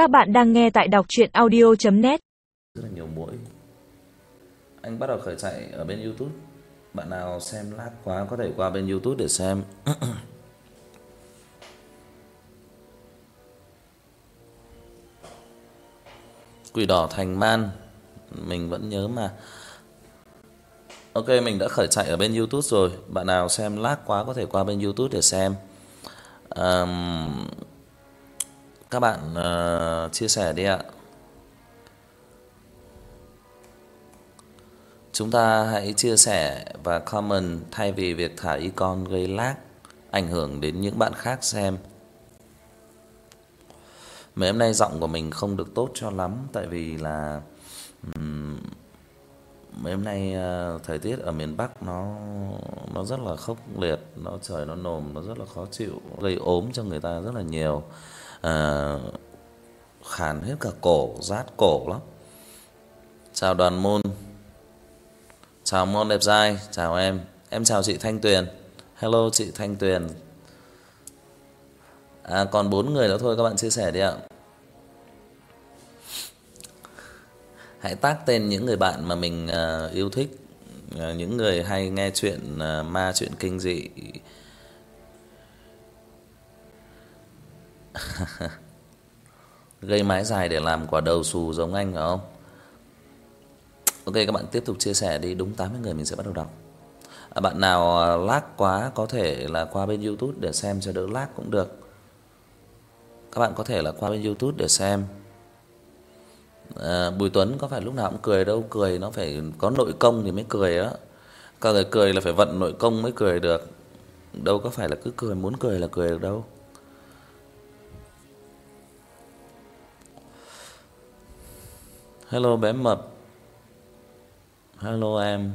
Các bạn đang nghe tại đọc chuyện audio.net rất là nhiều mũi. Anh bắt đầu khởi chạy ở bên YouTube. Bạn nào xem lát quá có thể qua bên YouTube để xem. Quỷ đỏ thành man, mình vẫn nhớ mà. Ok, mình đã khởi chạy ở bên YouTube rồi. Bạn nào xem lát quá có thể qua bên YouTube để xem. Um, các bạn uh, chia sẻ đi ạ. Chúng ta hãy chia sẻ và comment thay vì việc thả icon gây lag ảnh hưởng đến những bạn khác xem. Mấy hôm nay giọng của mình không được tốt cho lắm tại vì là um, mấy hôm nay uh, thời tiết ở miền Bắc nó nó rất là khốc liệt, nó trời nó nồm nó rất là khó chịu, gây ốm cho người ta rất là nhiều. À, khàn hết cả cổ, rát cổ lắm. Chào Đoàn Môn. Chào Môn đẹp trai, chào em. Em chào chị Thanh Tuyền. Hello chị Thanh Tuyền. À còn 4 người nữa thôi các bạn chia sẻ đi ạ. Hãy tag tên những người bạn mà mình uh, yêu thích, uh, những người hay nghe chuyện uh, ma chuyện kinh dị. Gây mái dài để làm quả đầu xù giống anh phải không? Ok các bạn tiếp tục chia sẻ đi, đúng 80 người mình sẽ bắt đầu đọc. À, bạn nào à, lag quá có thể là qua bên YouTube để xem cho đỡ lag cũng được. Các bạn có thể là qua bên YouTube để xem. À, Bùi Tuấn có phải lúc nào cũng cười đâu, cười nó phải có nội công thì mới cười đó. Cả người cười là phải vận nội công mới cười được. Đâu có phải là cứ cười muốn cười là cười được đâu. Hello bé mập. Hello em.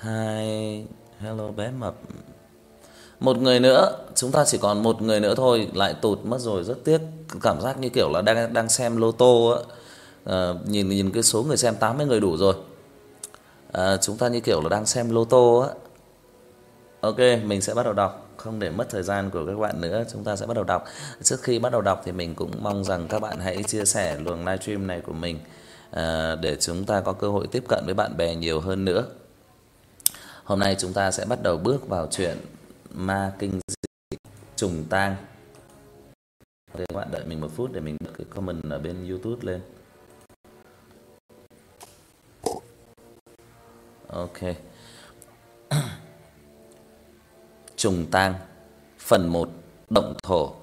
Hi. Hello bé mập. Một người nữa, chúng ta chỉ còn một người nữa thôi, lại tụt mất rồi, rất tiếc. Cảm giác như kiểu là đang đang xem lô tô á. À, nhìn nhìn cái số người xem 80 người đủ rồi. À, chúng ta như kiểu là đang xem lô tô á. Ok, mình sẽ bắt đầu đọc, không để mất thời gian của các bạn nữa, chúng ta sẽ bắt đầu đọc. Trước khi bắt đầu đọc thì mình cũng mong rằng các bạn hãy chia sẻ luồng livestream này của mình à, để chúng ta có cơ hội tiếp cận với bạn bè nhiều hơn nữa. Hôm nay chúng ta sẽ bắt đầu bước vào chuyện ma kinh dị trùng tang. Để các bạn đợi mình một phút để mình bật cái comment ở bên YouTube lên. Ok. Trùng tang phần 1 động thổ.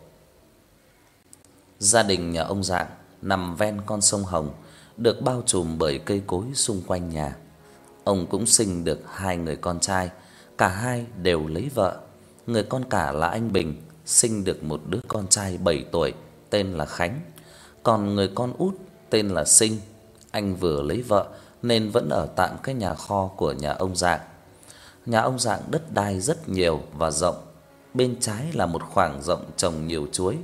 Gia đình nhà ông Dạng nằm ven con sông Hồng, được bao trùm bởi cây cối xung quanh nhà. Ông cũng sinh được hai người con trai, cả hai đều lấy vợ. Người con cả là anh Bình, sinh được một đứa con trai 7 tuổi tên là Khánh, còn người con út tên là Sinh. Anh vừa lấy vợ nên vẫn ở tạm cái nhà kho của nhà ông Dạng. Nhà ông Dạng đất đai rất nhiều và rộng. Bên trái là một khoảng rộng trồng nhiều chuối,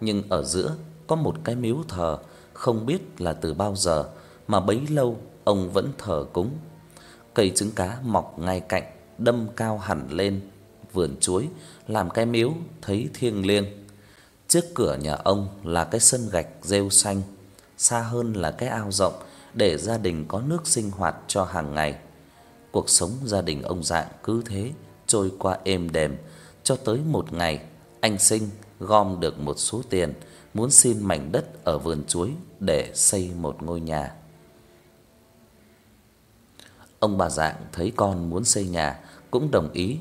nhưng ở giữa có một cái miếu thờ không biết là từ bao giờ mà bấy lâu ông vẫn thờ cúng. Cây trứng cá mọc ngay cạnh, đâm cao hẳn lên vườn chuối, làm cái miếu thấy thiêng liêng. Trước cửa nhà ông là cái sân gạch rêu xanh, xa hơn là cái ao rộng để gia đình có nước sinh hoạt cho hàng ngày. Cuộc sống gia đình ông Dạng cứ thế trôi qua êm đềm cho tới một ngày anh Sinh gom được một số tiền muốn xin mảnh đất ở vườn chuối để xây một ngôi nhà. Ông bà Dạng thấy con muốn xây nhà cũng đồng ý,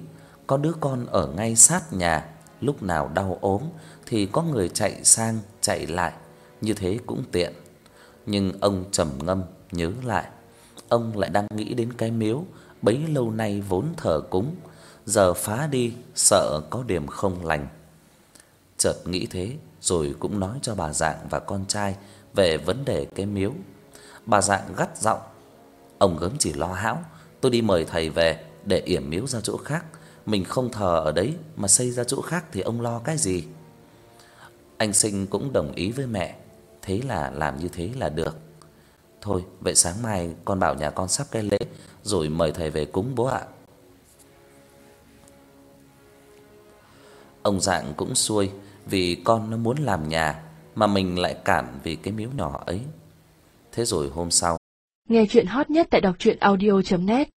có đứa con ở ngay sát nhà, lúc nào đau ốm thì có người chạy sang chạy lại, như thế cũng tiện. Nhưng ông trầm ngâm nhớ lại, ông lại đang nghĩ đến cái miếu bấy lâu nay vốn thờ cúng, giờ phá đi sợ có điểm không lành. Chợt nghĩ thế, rồi cũng nói cho bà Dạng và con trai về vấn đề cái miếu. Bà Dạng gắt giọng: "Ông gớm chỉ lo hão, tôi đi mời thầy về để yểm miếu ra chỗ khác, mình không thờ ở đấy mà xây ra chỗ khác thì ông lo cái gì?" Anh Sinh cũng đồng ý với mẹ, thế là làm như thế là được. Thôi, vậy sáng mai con bảo nhà con sắp cái lễ rồi mời thầy về cúng bố ạ. Ông Dạng cũng xuôi vì con nó muốn làm nhà mà mình lại cản vì cái miếu nhỏ ấy. Thế rồi hôm sau, Nghe chuyện hot nhất tại đọc truyện audio net